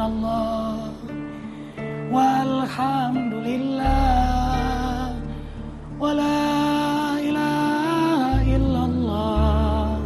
subhanallah. Walhamdulillah. Wala ilaha illallah.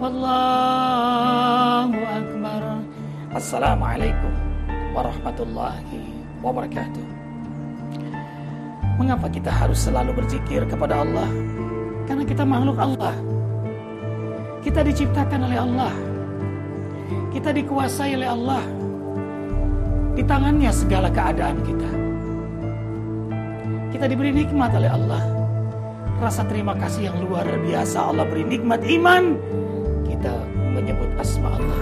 Wallahu akbar. Assalamualaikum warahmatullahi wabarakatuh. Mengapa kita harus selalu berzikir kepada Allah? Karena kita makhluk Allah. Kita diciptakan oleh Allah. Kita dikuasai oleh Allah. Di tangannya segala keadaan kita. Kita diberi nikmat oleh Allah. Rasa terima kasih yang luar biasa Allah beri nikmat iman. Kita menyebut asma Allah.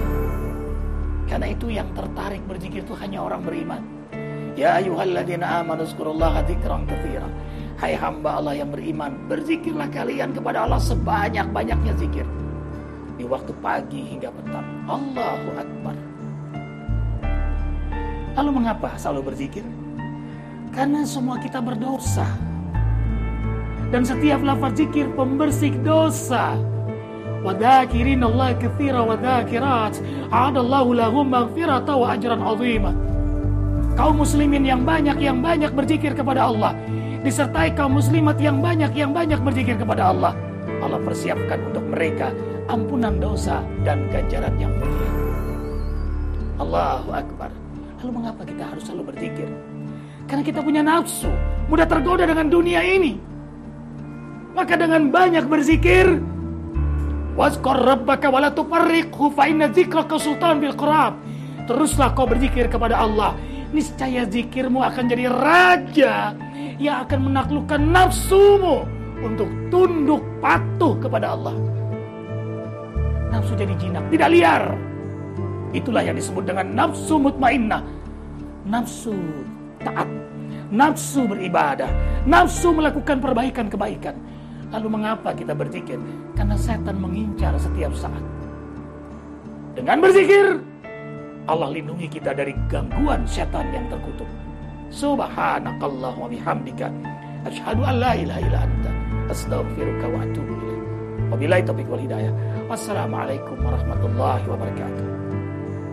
Karena itu yang tertarik berzikir itu hanya orang beriman. Ya ayuhalladzina amanu zkurullaha dzikran katsira. Hai hamba Allah yang beriman, berzikirlah kalian kepada Allah sebanyak-banyaknya zikir. Di waktu pagi hingga petang. Allahu Akbar. Lalu mengapa selalu berzikir? Karena semua kita berdosa. Dan setiap lafaz zikir pembersih dosa. Wadakirin Allah kathira wadakirat. Adallahu lahum maghfirata wa ajran azimah kaum muslimin yang banyak yang banyak berzikir kepada Allah disertai kaum muslimat yang banyak yang banyak berzikir kepada Allah Allah persiapkan untuk mereka ampunan dosa dan ganjaran yang mulia Allahu Akbar lalu mengapa kita harus selalu berzikir karena kita punya nafsu mudah tergoda dengan dunia ini maka dengan banyak berzikir Wazkor rabbaka wa la tufarriqhu fa inna dzikraka sultan bil qurab. Teruslah kau berzikir kepada Allah niscaya zikirmu akan jadi raja yang akan menaklukkan nafsumu untuk tunduk patuh kepada Allah. Nafsu jadi jinak, tidak liar. Itulah yang disebut dengan nafsu mutmainnah. Nafsu taat, nafsu beribadah, nafsu melakukan perbaikan kebaikan. Lalu mengapa kita berzikir? Karena setan mengincar setiap saat. Dengan berzikir, Allah lindungi kita dari gangguan setan yang terkutuk. Subhanakallah wa bihamdika asyhadu an la ilaha illa anta astaghfiruka wa atubu ilaik. Wabillahi taufiq wal hidayah. Wassalamualaikum warahmatullahi wabarakatuh.